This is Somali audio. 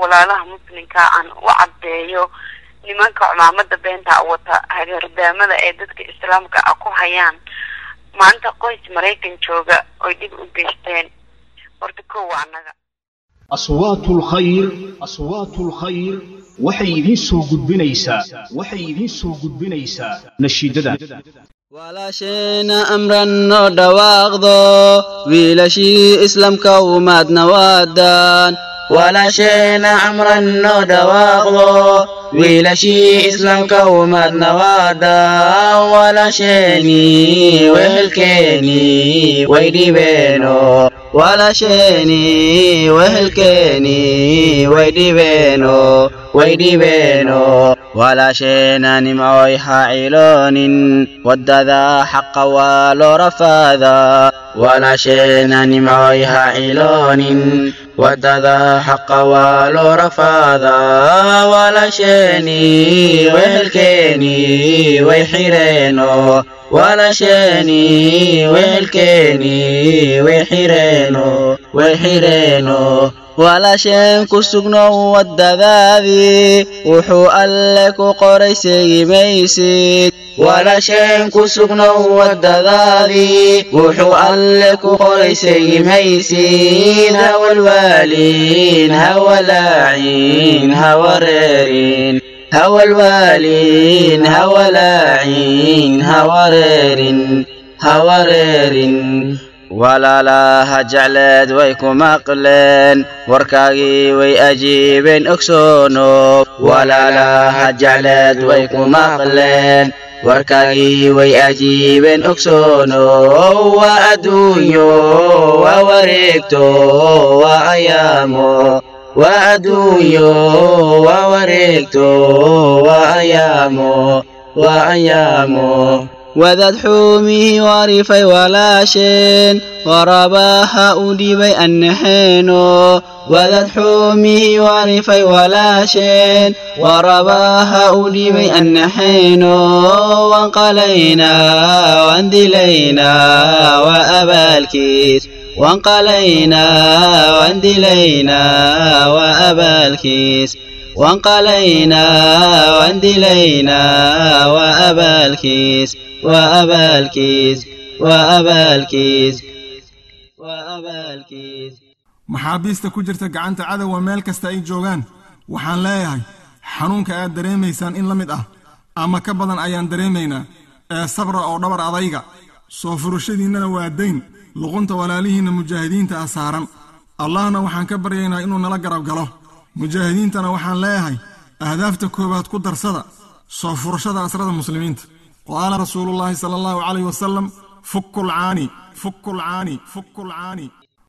walaalaha muslimka aan u caddeeyo nimanka cumaamada beenta wata hagardaamada ee dadka islaamka ah ku hayaan. Maanta qoys maraykan jooga oy dhib u geysteen. Horta kow waa annaga aswaatu lkhayr aswaatu lkhayr waxay idiin soo gudbinaysaa waxay idiin soo gudbinaysaa nashiidadan walaasheena amran noo dhawaaqdo wiilashii islaamka umaadna waadaan walaasheena amran noo dhawaaqdo wiilashii islaamka umaadna waadaan walaasheeni wehelkeeni way dhibeeno walaasheeni wehelkeeni way dhibeeno way dhibeeno walaasheena nimcoy ha ciloonin xaqa waa loo rafaadaa walaasheena nimcoy ha ciloonin waddada xaqa waa loo rafaadaa walaasheeni wehelkeeni way xireeno walaasheeni wehelkeeni way xireeno way xireeno walaasheen ku sugnow waddadaadii wuxuu alle ku qoray seegimaysid walaasheen ku sugnow waddadaadii wuxuu alle ku qoray seegimaysid hawalwaaliin hawalaacin hawareerin hawalwaaliin hawalaacin hawareerin hawareerin walaalaha jecleed way ku maqleen warkaagii way ajiibeen ogsoono walaalaha jecleed way ku maqleen warkaagii way ajiibeen ogsoono waa adduunyo waa wareegto waa ayaamo waa adduunyo waa wareegto waa ayaamo waa ayaamo wadaad xuumihii warifay walaasheen warabaha u dhibay annaheeno wadaad xuumihii warifay walaasheen warabaha u dhibay annaheeno waan qalaynaa waan dilaynaa waa abaalkiis waan qalaynaa waan dilaynaa waa abaalkiis waan qalaynaa waan dilaynaa waa abaalkiis waa abaalkiis waa abaalkiis maxaabiista ku jirta gacanta cadowga meel kasta ay joogaan waxaan leeyahay xanuunka aad dareemaysaan in la mid ah ama ka badan ayaan dareemaynaa ee sabra oo dhabar adayga soo furashadiinnana waa dayn luqunta walaalihiinna mujaahidiinta ah saaran allahna waxaan ka baryaynaa inuu nala garab galo mujaahidiintana waxaan leeyahay ahdaafta koowaad ku darsada soo furashada asrada muslimiinta. Qaala rasuulullaahi sala allahu calayh wasalam fukku lcaani fukku lcaani fukku lcaani